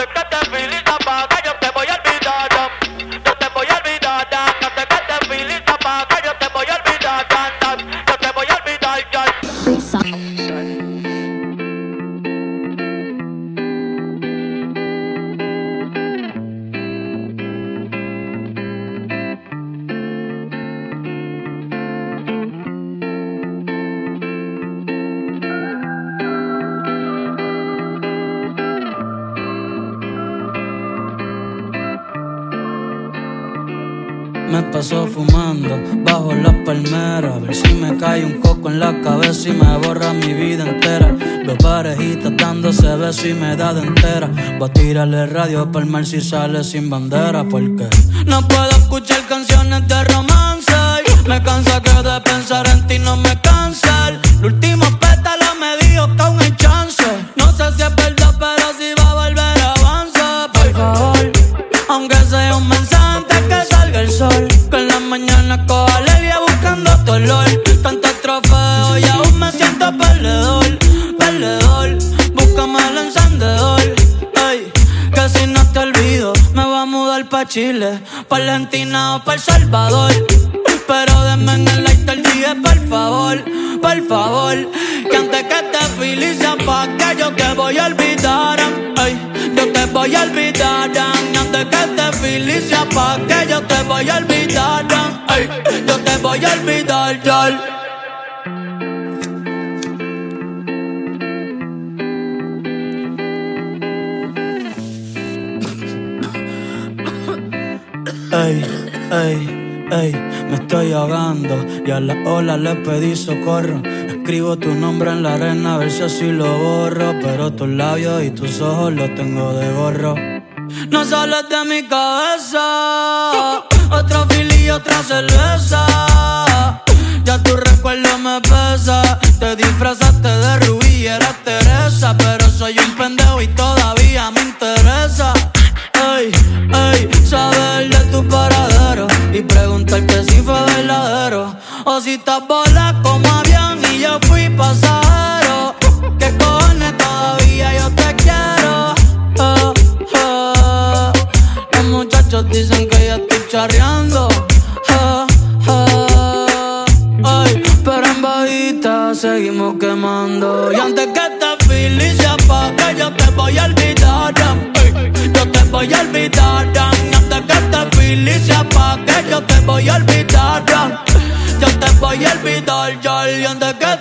Antes que te feliz Me paso fumando bajo las palmeras. A ver si me cae un coco en la cabeza y me borra mi vida entera. Veo parejitas dándose besos y me da de entera. Voy a tirarle radio para el mar si sale sin bandera. Porque no puedo escuchar canciones de romance. Me cansa que de pensar en ti no me cansa. El último mañana coja alegría buscando tu olor. Tantos trofeos y aún me siento perdedor, perdedor. Búscame el encendedor. Ey, que si no te olvido, me voy a mudar pa' Chile, pa' Argentina o pa' El Salvador. Pero denme en el lighter dije, por favor, por favor. Que antes que te feliz pa' que yo te voy a olvidar. Ey, yo te voy a olvidar. Que te feliz pa' que yo te voy a olvidar. Yo te voy a olvidar, ya. Me estoy ahogando y a la ola le pedí socorro. Escribo tu nombre en la arena a ver si así lo borro, pero tus labios y tus ojos los tengo de gorro. No sales de mi cabeza, otro fili y otra cerveza. Ya tu recuerdo me pesa, te disfrazaste de rubí y eras Teresa, pero soy un pendejo y todavía me interesa. Ey, ey, saber de tu paradero y preguntarte si fue verdadero o si estás bola como avión y yo fui pasajero. Muchachos dicen que ya estoy charreando. Ay, pero en bajita seguimos quemando. Y antes que te feliz se apague, yo te voy a olvidar. Ey, yo te voy a olvidar. Antes que te feliz se apague, yo te voy a olvidar. Yo te voy a olvidar. Y antes que